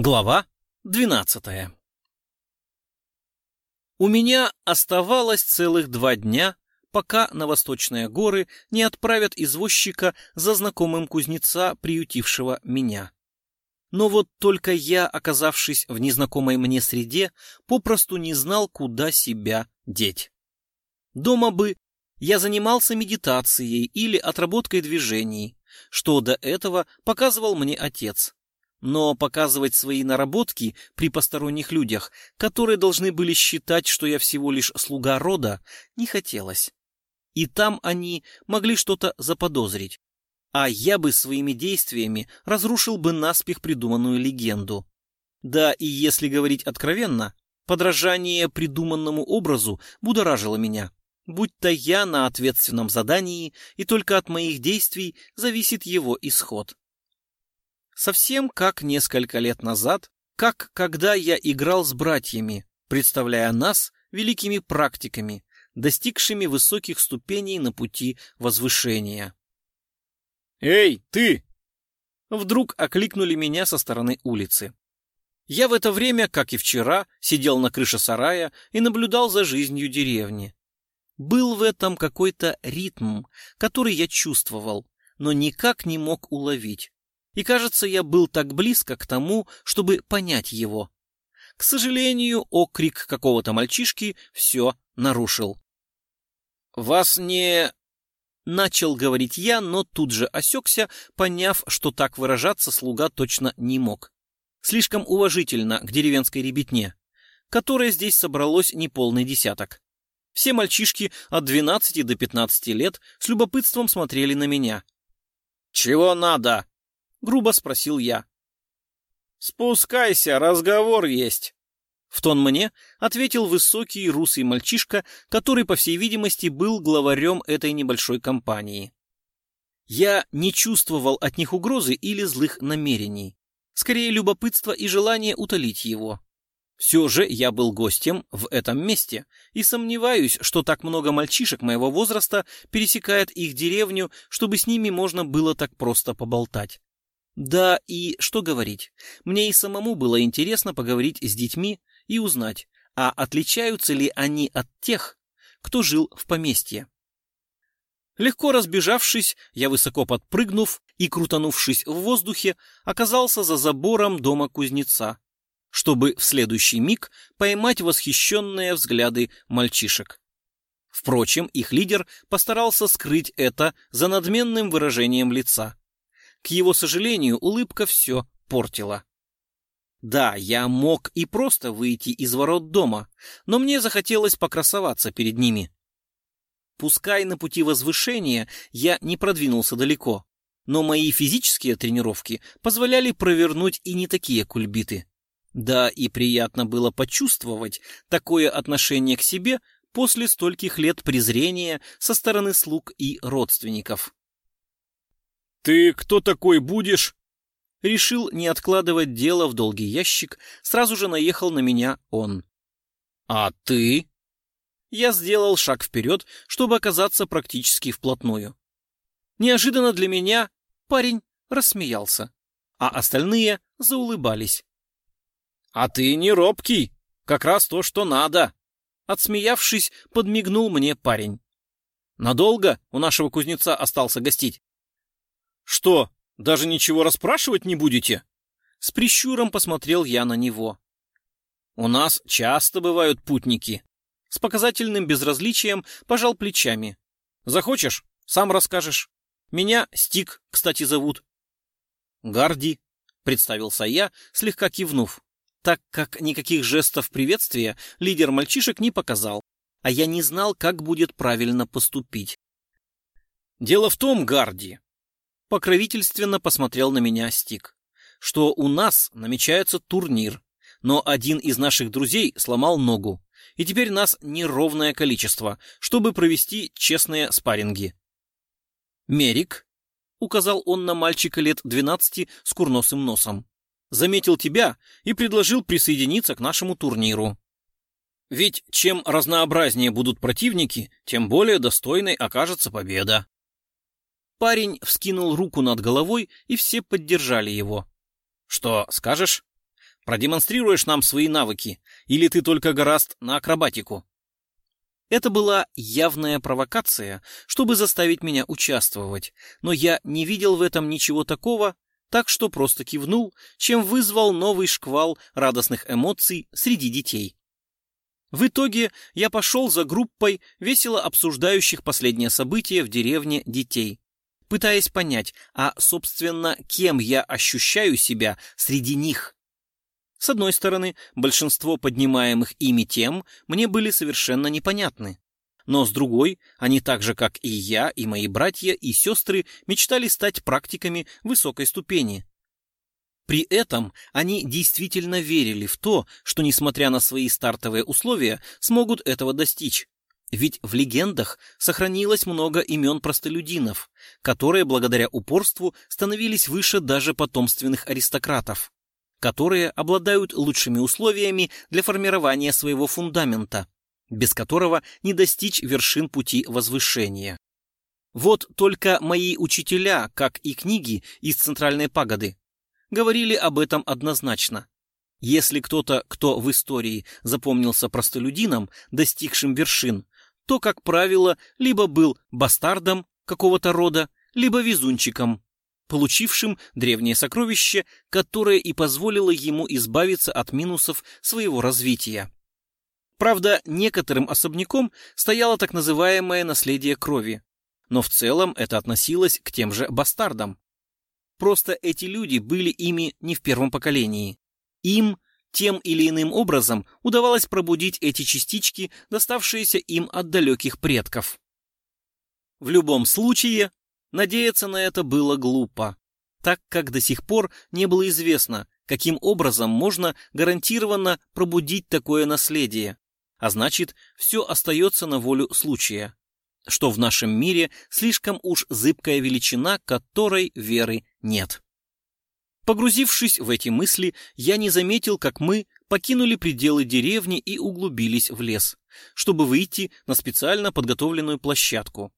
Глава двенадцатая У меня оставалось целых два дня, пока на Восточные горы не отправят извозчика за знакомым кузнеца, приютившего меня. Но вот только я, оказавшись в незнакомой мне среде, попросту не знал, куда себя деть. Дома бы я занимался медитацией или отработкой движений, что до этого показывал мне отец. Но показывать свои наработки при посторонних людях, которые должны были считать, что я всего лишь слуга рода, не хотелось. И там они могли что-то заподозрить. А я бы своими действиями разрушил бы наспех придуманную легенду. Да и если говорить откровенно, подражание придуманному образу будоражило меня. Будь-то я на ответственном задании, и только от моих действий зависит его исход. Совсем как несколько лет назад, как когда я играл с братьями, представляя нас великими практиками, достигшими высоких ступеней на пути возвышения. «Эй, ты!» Вдруг окликнули меня со стороны улицы. Я в это время, как и вчера, сидел на крыше сарая и наблюдал за жизнью деревни. Был в этом какой-то ритм, который я чувствовал, но никак не мог уловить и, кажется, я был так близко к тому, чтобы понять его. К сожалению, окрик какого-то мальчишки все нарушил. «Вас не...» Начал говорить я, но тут же осекся, поняв, что так выражаться слуга точно не мог. Слишком уважительно к деревенской ребятне, которая здесь собралось неполный десяток. Все мальчишки от 12 до 15 лет с любопытством смотрели на меня. «Чего надо?» — грубо спросил я. «Спускайся, разговор есть!» В тон мне ответил высокий русый мальчишка, который, по всей видимости, был главарем этой небольшой компании. Я не чувствовал от них угрозы или злых намерений. Скорее, любопытство и желание утолить его. Все же я был гостем в этом месте и сомневаюсь, что так много мальчишек моего возраста пересекает их деревню, чтобы с ними можно было так просто поболтать. Да и что говорить, мне и самому было интересно поговорить с детьми и узнать, а отличаются ли они от тех, кто жил в поместье. Легко разбежавшись, я высоко подпрыгнув и крутанувшись в воздухе, оказался за забором дома кузнеца, чтобы в следующий миг поймать восхищенные взгляды мальчишек. Впрочем, их лидер постарался скрыть это за надменным выражением лица. К его сожалению, улыбка все портила. Да, я мог и просто выйти из ворот дома, но мне захотелось покрасоваться перед ними. Пускай на пути возвышения я не продвинулся далеко, но мои физические тренировки позволяли провернуть и не такие кульбиты. Да, и приятно было почувствовать такое отношение к себе после стольких лет презрения со стороны слуг и родственников. «Ты кто такой будешь?» Решил не откладывать дело в долгий ящик, сразу же наехал на меня он. «А ты?» Я сделал шаг вперед, чтобы оказаться практически вплотную. Неожиданно для меня парень рассмеялся, а остальные заулыбались. «А ты не робкий, как раз то, что надо!» Отсмеявшись, подмигнул мне парень. «Надолго у нашего кузнеца остался гостить?» «Что, даже ничего расспрашивать не будете?» С прищуром посмотрел я на него. «У нас часто бывают путники». С показательным безразличием пожал плечами. «Захочешь, сам расскажешь. Меня Стик, кстати, зовут». «Гарди», — представился я, слегка кивнув, так как никаких жестов приветствия лидер мальчишек не показал, а я не знал, как будет правильно поступить. «Дело в том, Гарди, Покровительственно посмотрел на меня Стик, что у нас намечается турнир, но один из наших друзей сломал ногу, и теперь нас неровное количество, чтобы провести честные спарринги. «Мерик», — указал он на мальчика лет двенадцати с курносым носом, заметил тебя и предложил присоединиться к нашему турниру. Ведь чем разнообразнее будут противники, тем более достойной окажется победа. Парень вскинул руку над головой, и все поддержали его. «Что скажешь?» Продемонстрируешь нам свои навыки, или ты только гораст на акробатику?» Это была явная провокация, чтобы заставить меня участвовать, но я не видел в этом ничего такого, так что просто кивнул, чем вызвал новый шквал радостных эмоций среди детей. В итоге я пошел за группой весело обсуждающих последнее событие в деревне детей, пытаясь понять, а, собственно, кем я ощущаю себя среди них. С одной стороны, большинство поднимаемых ими тем мне были совершенно непонятны. Но с другой, они так же, как и я, и мои братья и сестры, мечтали стать практиками высокой ступени. При этом они действительно верили в то, что, несмотря на свои стартовые условия, смогут этого достичь. Ведь в легендах сохранилось много имен простолюдинов, которые благодаря упорству становились выше даже потомственных аристократов, которые обладают лучшими условиями для формирования своего фундамента, без которого не достичь вершин пути возвышения. Вот только мои учителя, как и книги из Центральной пагоды, говорили об этом однозначно. Если кто-то, кто в истории запомнился простолюдином, достигшим вершин, то, как правило, либо был бастардом какого-то рода, либо везунчиком, получившим древнее сокровище, которое и позволило ему избавиться от минусов своего развития. Правда, некоторым особняком стояло так называемое наследие крови, но в целом это относилось к тем же бастардам. Просто эти люди были ими не в первом поколении. Им тем или иным образом удавалось пробудить эти частички, доставшиеся им от далеких предков. В любом случае, надеяться на это было глупо, так как до сих пор не было известно, каким образом можно гарантированно пробудить такое наследие, а значит, все остается на волю случая, что в нашем мире слишком уж зыбкая величина, которой веры нет. Погрузившись в эти мысли, я не заметил, как мы покинули пределы деревни и углубились в лес, чтобы выйти на специально подготовленную площадку.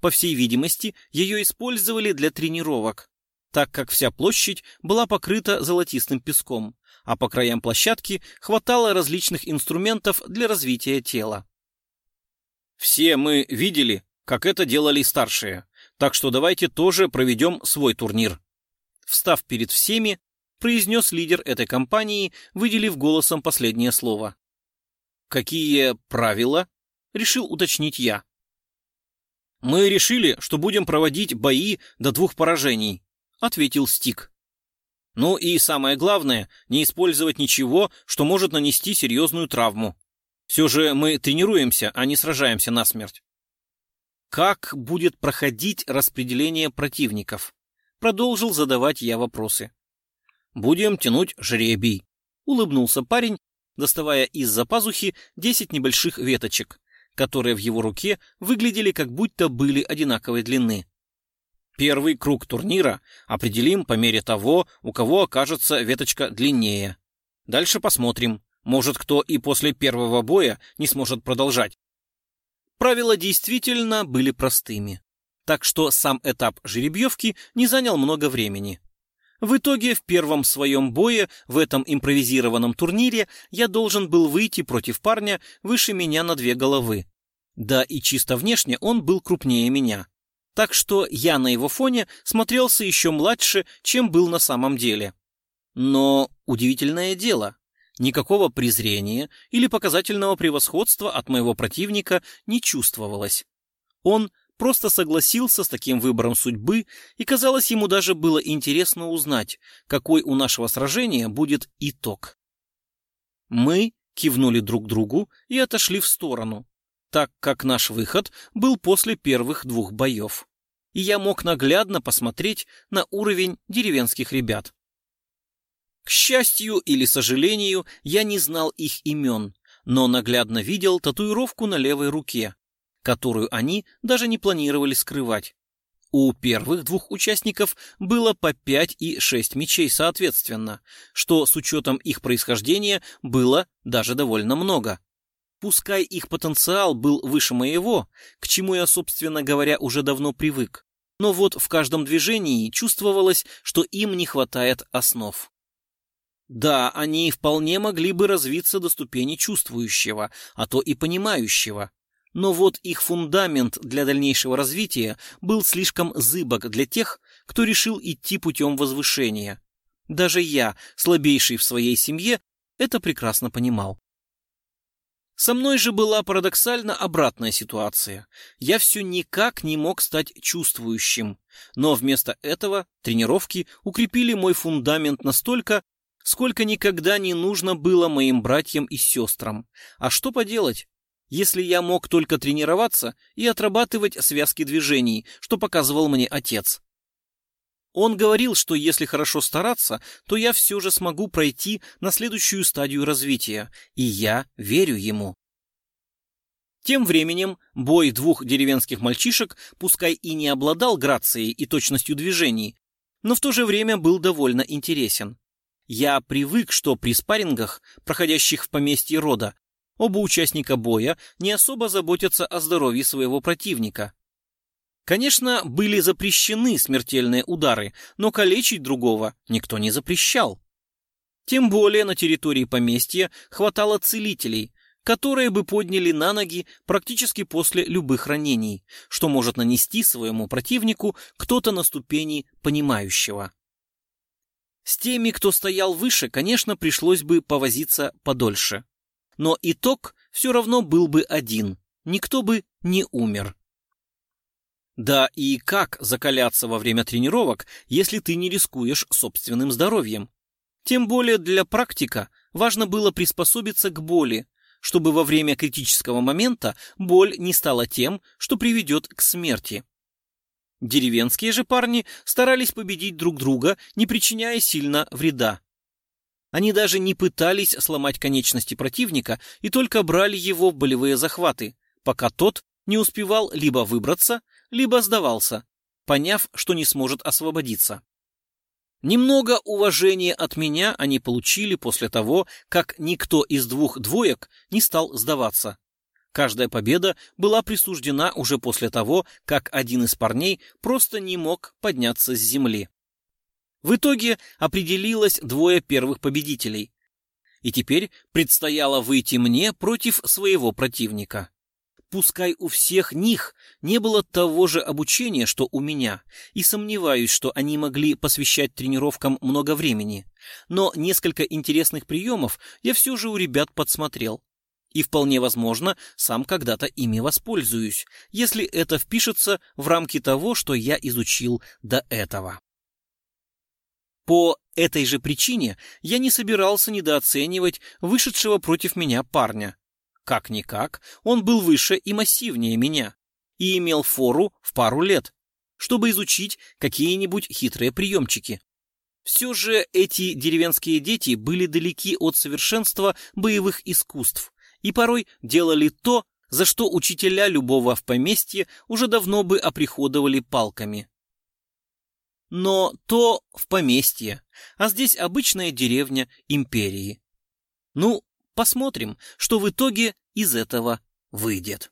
По всей видимости, ее использовали для тренировок, так как вся площадь была покрыта золотистым песком, а по краям площадки хватало различных инструментов для развития тела. Все мы видели, как это делали старшие, так что давайте тоже проведем свой турнир. Встав перед всеми, произнес лидер этой компании, выделив голосом последнее слово. «Какие правила?» — решил уточнить я. «Мы решили, что будем проводить бои до двух поражений», — ответил Стик. Ну и самое главное, не использовать ничего, что может нанести серьезную травму. Все же мы тренируемся, а не сражаемся насмерть. Как будет проходить распределение противников? Продолжил задавать я вопросы. Будем тянуть жребий. Улыбнулся парень, доставая из-за пазухи десять небольших веточек, которые в его руке выглядели как будто были одинаковой длины. Первый круг турнира определим по мере того, у кого окажется веточка длиннее. Дальше посмотрим. Может, кто и после первого боя не сможет продолжать. Правила действительно были простыми. Так что сам этап жеребьевки не занял много времени. В итоге в первом своем бое в этом импровизированном турнире я должен был выйти против парня выше меня на две головы. Да и чисто внешне он был крупнее меня так что я на его фоне смотрелся еще младше, чем был на самом деле. Но удивительное дело, никакого презрения или показательного превосходства от моего противника не чувствовалось. Он просто согласился с таким выбором судьбы, и, казалось, ему даже было интересно узнать, какой у нашего сражения будет итог. Мы кивнули друг другу и отошли в сторону, так как наш выход был после первых двух боев, и я мог наглядно посмотреть на уровень деревенских ребят. К счастью или сожалению, я не знал их имен, но наглядно видел татуировку на левой руке, которую они даже не планировали скрывать. У первых двух участников было по пять и шесть мечей соответственно, что с учетом их происхождения было даже довольно много. Пускай их потенциал был выше моего, к чему я, собственно говоря, уже давно привык, но вот в каждом движении чувствовалось, что им не хватает основ. Да, они вполне могли бы развиться до ступени чувствующего, а то и понимающего. Но вот их фундамент для дальнейшего развития был слишком зыбок для тех, кто решил идти путем возвышения. Даже я, слабейший в своей семье, это прекрасно понимал. Со мной же была парадоксально обратная ситуация. Я все никак не мог стать чувствующим, но вместо этого тренировки укрепили мой фундамент настолько, сколько никогда не нужно было моим братьям и сестрам. А что поделать, если я мог только тренироваться и отрабатывать связки движений, что показывал мне отец? Он говорил, что если хорошо стараться, то я все же смогу пройти на следующую стадию развития, и я верю ему. Тем временем бой двух деревенских мальчишек, пускай и не обладал грацией и точностью движений, но в то же время был довольно интересен. Я привык, что при спаррингах, проходящих в поместье рода, оба участника боя не особо заботятся о здоровье своего противника. Конечно, были запрещены смертельные удары, но калечить другого никто не запрещал. Тем более на территории поместья хватало целителей, которые бы подняли на ноги практически после любых ранений, что может нанести своему противнику кто-то на ступени понимающего. С теми, кто стоял выше, конечно, пришлось бы повозиться подольше. Но итог все равно был бы один, никто бы не умер. Да и как закаляться во время тренировок, если ты не рискуешь собственным здоровьем? Тем более для практика важно было приспособиться к боли, чтобы во время критического момента боль не стала тем, что приведет к смерти. Деревенские же парни старались победить друг друга, не причиняя сильно вреда. Они даже не пытались сломать конечности противника и только брали его в болевые захваты, пока тот не успевал либо выбраться, либо сдавался, поняв, что не сможет освободиться. Немного уважения от меня они получили после того, как никто из двух двоек не стал сдаваться. Каждая победа была присуждена уже после того, как один из парней просто не мог подняться с земли. В итоге определилось двое первых победителей. И теперь предстояло выйти мне против своего противника. Пускай у всех них не было того же обучения, что у меня, и сомневаюсь, что они могли посвящать тренировкам много времени, но несколько интересных приемов я все же у ребят подсмотрел. И вполне возможно, сам когда-то ими воспользуюсь, если это впишется в рамки того, что я изучил до этого. По этой же причине я не собирался недооценивать вышедшего против меня парня. Как-никак, он был выше и массивнее меня и имел фору в пару лет, чтобы изучить какие-нибудь хитрые приемчики. Все же эти деревенские дети были далеки от совершенства боевых искусств и порой делали то, за что учителя любого в поместье уже давно бы оприходовали палками. Но то в поместье, а здесь обычная деревня империи. Ну, Посмотрим, что в итоге из этого выйдет.